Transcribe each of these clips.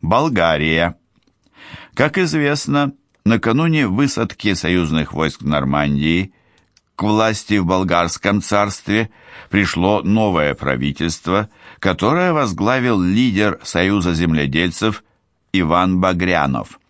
Болгария. Как известно, накануне высадки союзных войск в Нормандии к власти в болгарском царстве пришло новое правительство, которое возглавил лидер Союза земледельцев Иван Багрянов.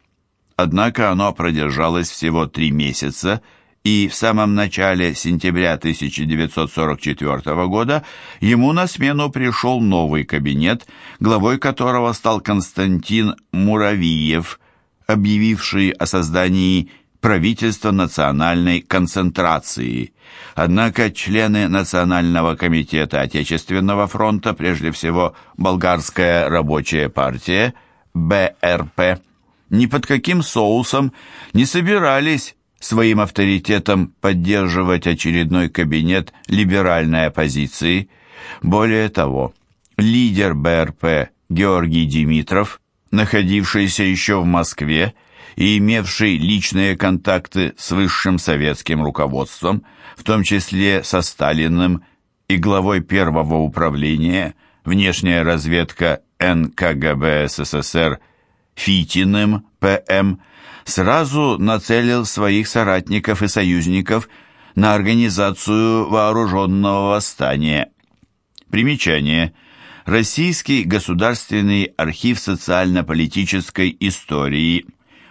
Однако оно продержалось всего три месяца, и в самом начале сентября 1944 года ему на смену пришел новый кабинет, главой которого стал Константин Муравиев, объявивший о создании правительства национальной концентрации. Однако члены Национального комитета Отечественного фронта, прежде всего Болгарская рабочая партия, БРП, ни под каким соусом не собирались своим авторитетом поддерживать очередной кабинет либеральной оппозиции. Более того, лидер БРП Георгий Димитров, находившийся еще в Москве и имевший личные контакты с высшим советским руководством, в том числе со Сталиным и главой первого управления внешняя разведка НКГБ СССР Фитиным ПМ, сразу нацелил своих соратников и союзников на организацию вооруженного восстания. Примечание. Российский государственный архив социально-политической истории.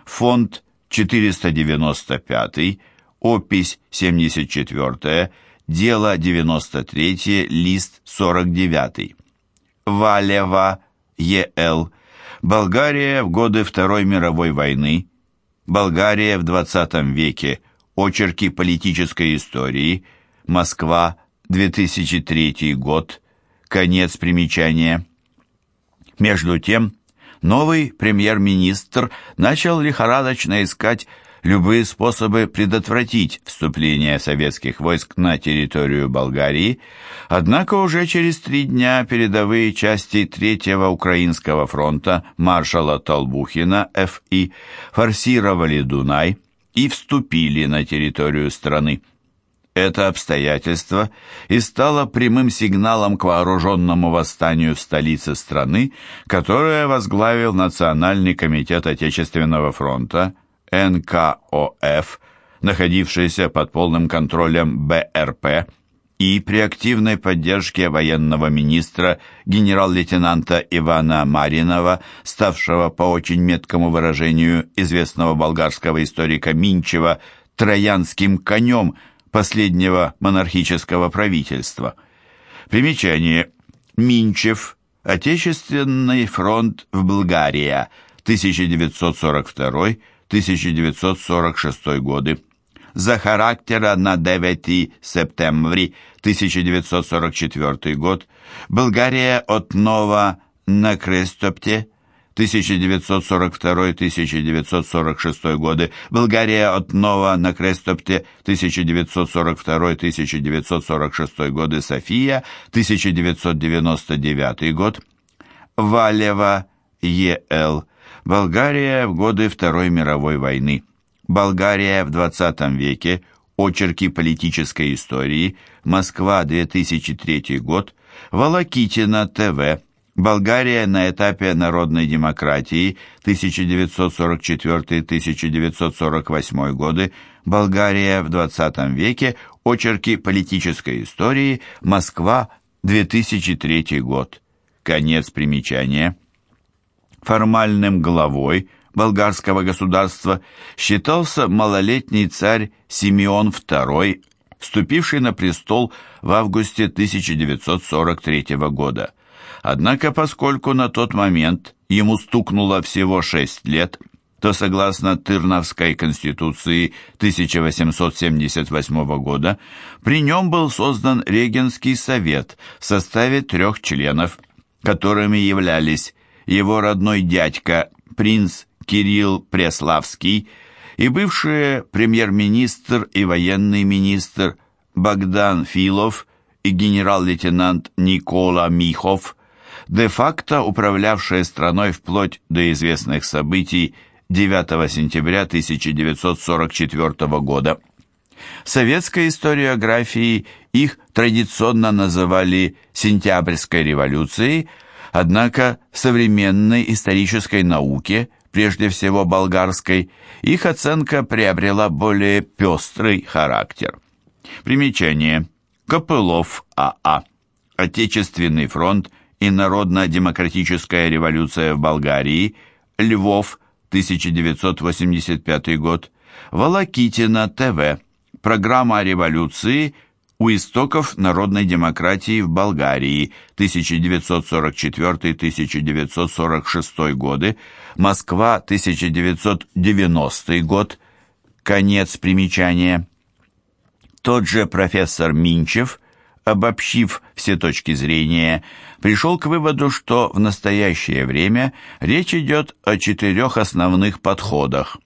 Фонд 495, опись 74, дело 93, лист 49. Валева, Е.Л. Болгария в годы Второй мировой войны Болгария в 20 веке. Очерки политической истории. Москва, 2003 год. Конец примечания. Между тем, новый премьер-министр начал лихорадочно искать любые способы предотвратить вступление советских войск на территорию Болгарии, однако уже через три дня передовые части Третьего Украинского фронта маршала Толбухина Ф.И. форсировали Дунай и вступили на территорию страны. Это обстоятельство и стало прямым сигналом к вооруженному восстанию в столице страны, которое возглавил Национальный комитет Отечественного фронта – НКОФ, находившийся под полным контролем БРП, и при активной поддержке военного министра генерал-лейтенанта Ивана Маринова, ставшего по очень меткому выражению известного болгарского историка Минчева «троянским конем» последнего монархического правительства. Примечание. Минчев. Отечественный фронт в Болгария. 1942 1946 годы. За характера на 9 септември 1944 год Болгария от Нова на Крестопте 1942-1946 годы, Болгария от Нова на Крестопте 1942-1946 годы, София 1999 год, Валева Е.Л. Болгария в годы Второй мировой войны. Болгария в 20 веке. Очерки политической истории. Москва, 2003 год. Волокитина, ТВ. Болгария на этапе народной демократии 1944-1948 годы. Болгария в 20 веке. Очерки политической истории. Москва, 2003 год. Конец примечания формальным главой болгарского государства считался малолетний царь Симеон II, вступивший на престол в августе 1943 года. Однако, поскольку на тот момент ему стукнуло всего шесть лет, то, согласно Тырновской конституции 1878 года, при нем был создан Регенский совет в составе трех членов, которыми являлись его родной дядька, принц Кирилл Преславский, и бывший премьер-министр и военный министр Богдан Филов и генерал-лейтенант Никола Михов, де-факто управлявшие страной вплоть до известных событий 9 сентября 1944 года. В советской историографии их традиционно называли «сентябрьской революцией», Однако в современной исторической науке, прежде всего болгарской, их оценка приобрела более пестрый характер. Примечание. Копылов А.А. Отечественный фронт и Народно-демократическая революция в Болгарии. Львов, 1985 год. Волокитина ТВ. Программа революции у истоков народной демократии в Болгарии 1944-1946 годы, Москва 1990 год, конец примечания. Тот же профессор Минчев, обобщив все точки зрения, пришел к выводу, что в настоящее время речь идет о четырех основных подходах.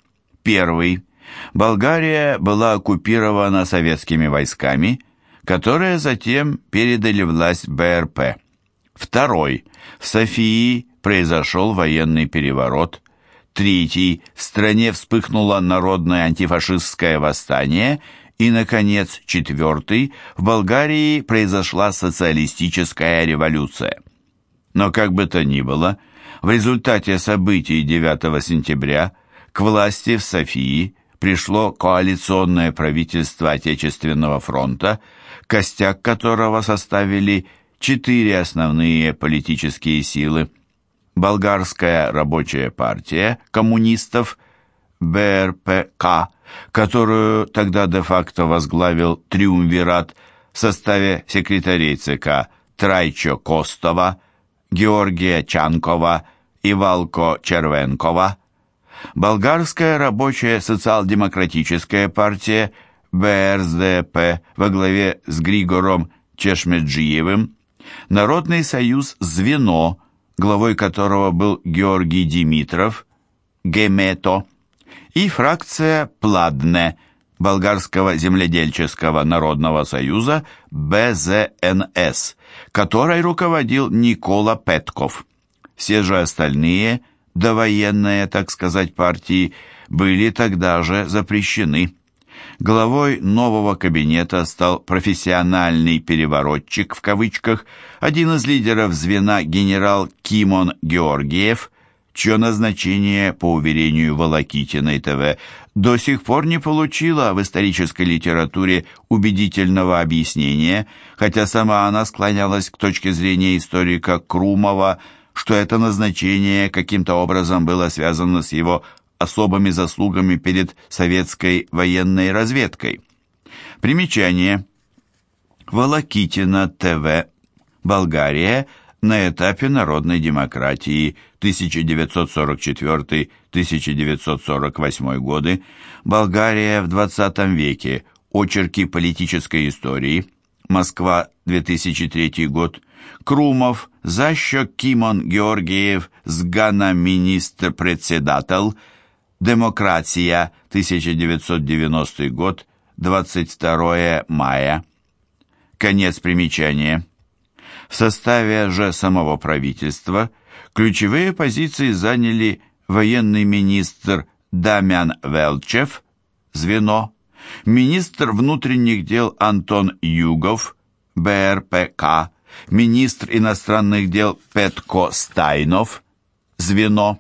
Первый. Болгария была оккупирована советскими войсками, которые затем передали власть БРП. Второй. В Софии произошел военный переворот. Третий. В стране вспыхнуло народное антифашистское восстание – и, наконец, четвертый, в Болгарии произошла социалистическая революция. Но как бы то ни было, в результате событий 9 сентября к власти в Софии пришло коалиционное правительство Отечественного фронта, костяк которого составили четыре основные политические силы. Болгарская рабочая партия коммунистов, БРПК, которую тогда де-факто возглавил Триумвират в составе секретарей ЦК Трайчо Костова, Георгия Чанкова и Валко Червенкова, Болгарская рабочая социал-демократическая партия БРСДП во главе с Григором Чешмеджиевым, Народный союз «Звено», главой которого был Георгий Димитров, Гемето, и фракция «Пладне» Болгарского земледельческого народного союза БЗНС, которой руководил Никола Петков. Все же остальные, довоенные, так сказать, партии, были тогда же запрещены. Главой нового кабинета стал профессиональный «переворотчик» в кавычках, один из лидеров звена генерал Кимон Георгиев – чье назначение, по уверению Волокитиной ТВ, до сих пор не получило в исторической литературе убедительного объяснения, хотя сама она склонялась к точке зрения историка Крумова, что это назначение каким-то образом было связано с его особыми заслугами перед советской военной разведкой. Примечание. Волокитина ТВ. Болгария – на этапе народной демократии 1944-1948 годы, Болгария в 20 веке, очерки политической истории, Москва, 2003 год, Крумов, Защо Кимон Георгиев, Сгана министр-председатель, Демократия, 1990 год, 22 мая. Конец примечания. В составе же самого правительства ключевые позиции заняли военный министр Дамян Велчев, звено, министр внутренних дел Антон Югов, БРПК, министр иностранных дел Петко Стайнов, звено,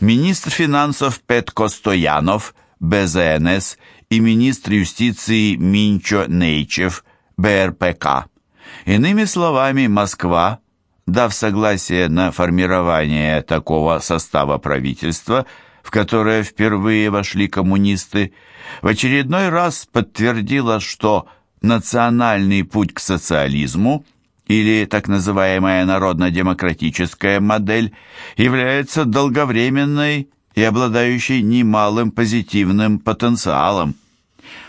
министр финансов Петко Стоянов, БЗНС и министр юстиции Минчо Нейчев, БРПК. Иными словами, Москва, дав согласие на формирование такого состава правительства, в которое впервые вошли коммунисты, в очередной раз подтвердила, что национальный путь к социализму или так называемая народно-демократическая модель является долговременной и обладающей немалым позитивным потенциалом.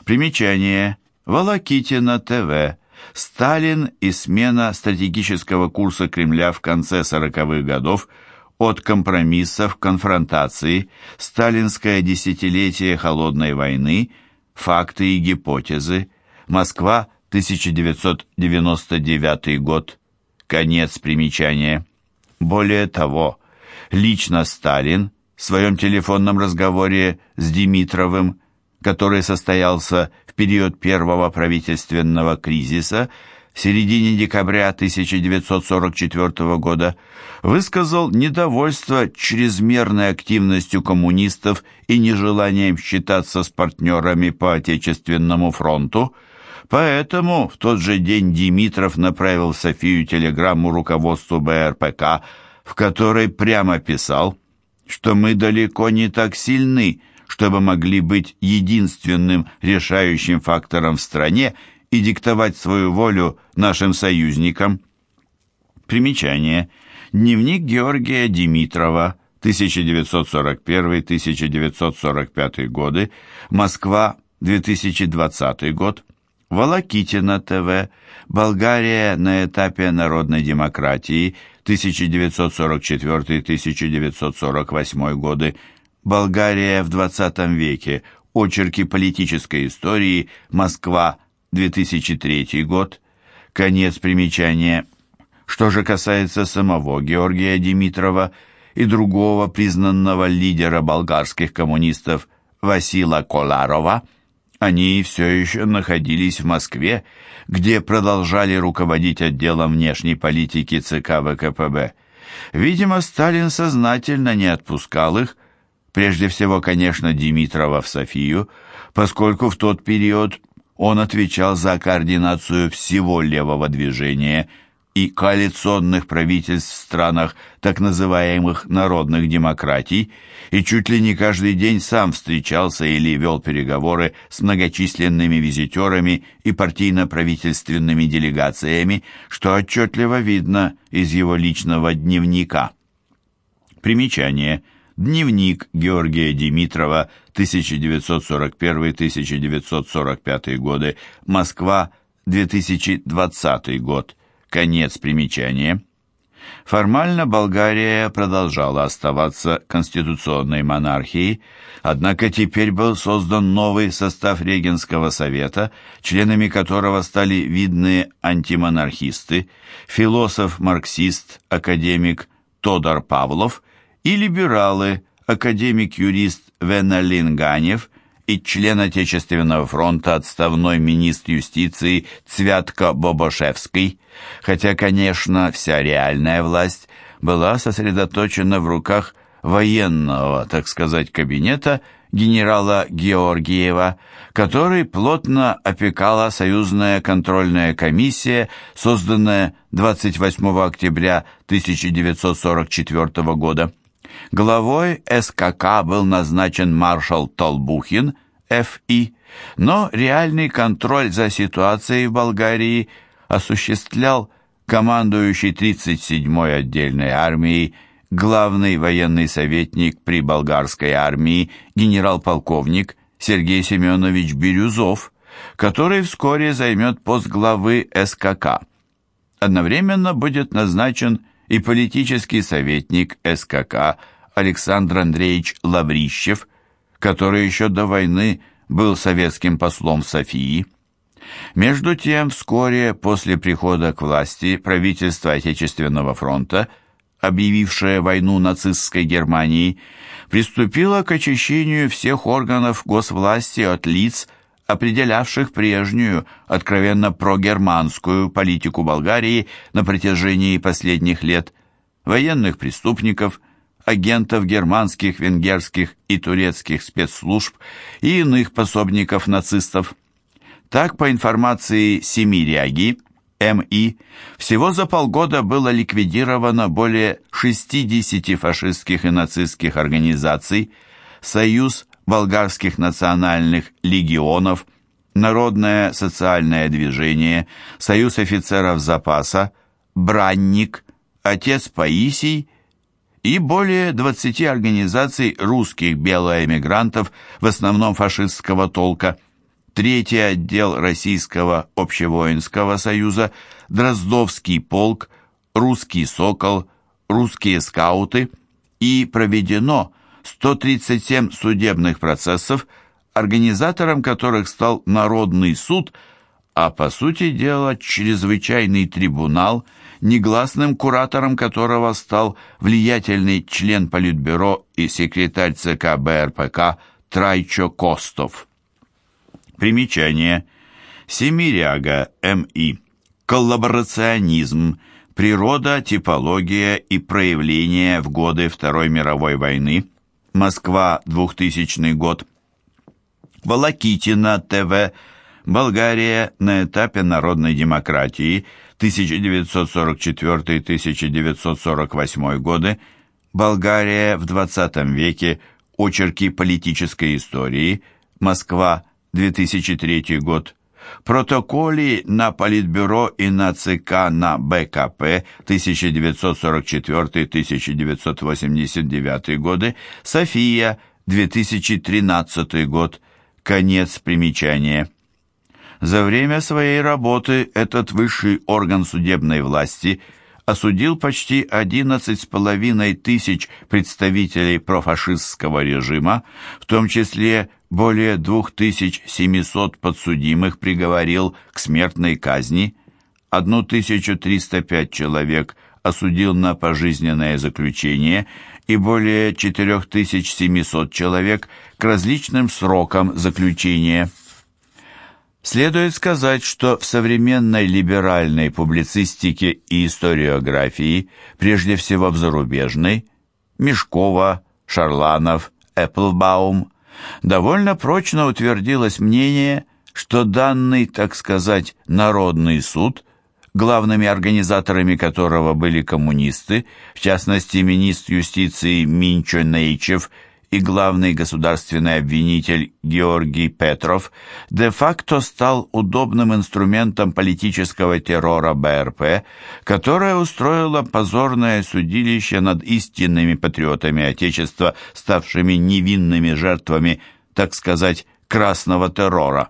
Примечание. Волокитина ТВ. Сталин и смена стратегического курса Кремля в конце 40-х годов от компромиссов к конфронтации, сталинское десятилетие холодной войны, факты и гипотезы, Москва, 1999 год, конец примечания. Более того, лично Сталин в своем телефонном разговоре с Димитровым, который состоялся период первого правительственного кризиса в середине декабря 1944 года высказал недовольство чрезмерной активностью коммунистов и нежеланием считаться с партнерами по Отечественному фронту, поэтому в тот же день Димитров направил в Софию телеграмму руководству БРПК, в которой прямо писал, что мы далеко не так сильны, чтобы могли быть единственным решающим фактором в стране и диктовать свою волю нашим союзникам. Примечание. Дневник Георгия Димитрова, 1941-1945 годы, Москва, 2020 год. Волокитина ТВ, Болгария на этапе народной демократии, 1944-1948 годы, Болгария в 20 веке, очерки политической истории, Москва, 2003 год, конец примечания. Что же касается самого Георгия Димитрова и другого признанного лидера болгарских коммунистов Васила Коларова, они все еще находились в Москве, где продолжали руководить отделом внешней политики ЦК ВКПБ. Видимо, Сталин сознательно не отпускал их, прежде всего, конечно, Димитрова в Софию, поскольку в тот период он отвечал за координацию всего левого движения и коалиционных правительств в странах так называемых народных демократий и чуть ли не каждый день сам встречался или вел переговоры с многочисленными визитерами и партийно-правительственными делегациями, что отчетливо видно из его личного дневника. Примечание – Дневник Георгия Димитрова, 1941-1945 годы, Москва, 2020 год. Конец примечания. Формально Болгария продолжала оставаться конституционной монархией, однако теперь был создан новый состав Регенского совета, членами которого стали видные антимонархисты, философ-марксист, академик Тодор Павлов и либералы, академик-юрист Венелин Ганев и член Отечественного фронта отставной министр юстиции Цвятко Бобошевский, хотя, конечно, вся реальная власть была сосредоточена в руках военного, так сказать, кабинета генерала Георгиева, который плотно опекала союзная контрольная комиссия, созданная 28 октября 1944 года. Главой СКК был назначен маршал Толбухин, Ф.И., но реальный контроль за ситуацией в Болгарии осуществлял командующий 37-й отдельной армией, главный военный советник при болгарской армии, генерал-полковник Сергей Семенович Бирюзов, который вскоре займет пост главы СКК. Одновременно будет назначен и политический советник СКК Александр Андреевич Лаврищев, который еще до войны был советским послом в Софии. Между тем, вскоре после прихода к власти правительство Отечественного фронта, объявившее войну нацистской Германии, приступило к очищению всех органов госвласти от лиц, определявших прежнюю, откровенно прогерманскую политику Болгарии на протяжении последних лет, военных преступников, агентов германских, венгерских и турецких спецслужб и иных пособников нацистов. Так, по информации Семиряги, МИ, всего за полгода было ликвидировано более 60 фашистских и нацистских организаций, Союз болгарских национальных легионов, Народное социальное движение, Союз офицеров запаса, Бранник, Отец Паисий и более 20 организаций русских белоэмигрантов, в основном фашистского толка, Третий отдел Российского общевоинского союза, Дроздовский полк, Русский сокол, Русские скауты. И проведено 137 судебных процессов, организатором которых стал Народный суд, а по сути дела чрезвычайный трибунал, негласным куратором которого стал влиятельный член Политбюро и секретарь ЦК БРПК Трайчо Костов. Примечание. Семиряга М.И. коллаборационизм, природа, типология и проявления в годы Второй мировой войны, Москва, 2000 год, Волокитина, ТВ, Болгария на этапе народной демократии 1944-1948 годы, Болгария в 20 веке, очерки политической истории, Москва, 2003 год, Протоколе на Политбюро и на ЦК на БКП 1944-1989 годы, София, 2013 год, конец примечания. За время своей работы этот высший орган судебной власти осудил почти 11,5 тысяч представителей профашистского режима, в том числе более 2700 подсудимых приговорил к смертной казни, 1305 человек осудил на пожизненное заключение и более 4700 человек к различным срокам заключения. Следует сказать, что в современной либеральной публицистике и историографии, прежде всего в зарубежной, Мешкова, Шарланов, Эпплбаум, довольно прочно утвердилось мнение, что данный, так сказать, народный суд, главными организаторами которого были коммунисты, в частности, министр юстиции Минчо Нейчев и главный государственный обвинитель Георгий Петров де-факто стал удобным инструментом политического террора БРП, которое устроило позорное судилище над истинными патриотами Отечества, ставшими невинными жертвами, так сказать, красного террора.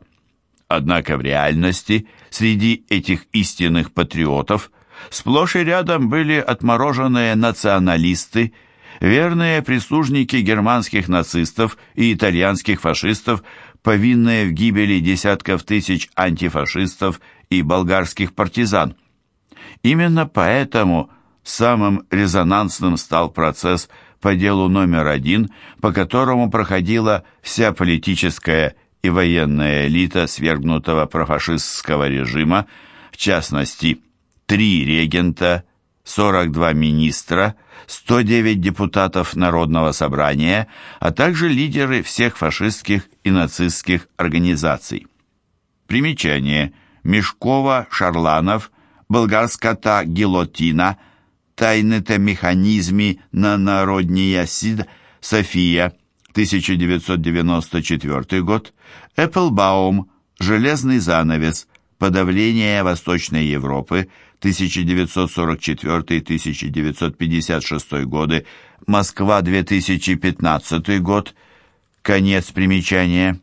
Однако в реальности среди этих истинных патриотов сплошь и рядом были отмороженные националисты, верные прислужники германских нацистов и итальянских фашистов, повинные в гибели десятков тысяч антифашистов и болгарских партизан. Именно поэтому самым резонансным стал процесс по делу номер один, по которому проходила вся политическая и военная элита свергнутого профашистского режима, в частности, три регента, 42 министра, 109 депутатов Народного собрания, а также лидеры всех фашистских и нацистских организаций. Примечание. Мешкова, Шарланов, Болгарската Гилотина, Тайны-то механизми на народния сид, София, 1994 год, Эпплбаум, Железный занавес, Подавление Восточной Европы, 1944-1956 годы, Москва, 2015 год, конец примечания.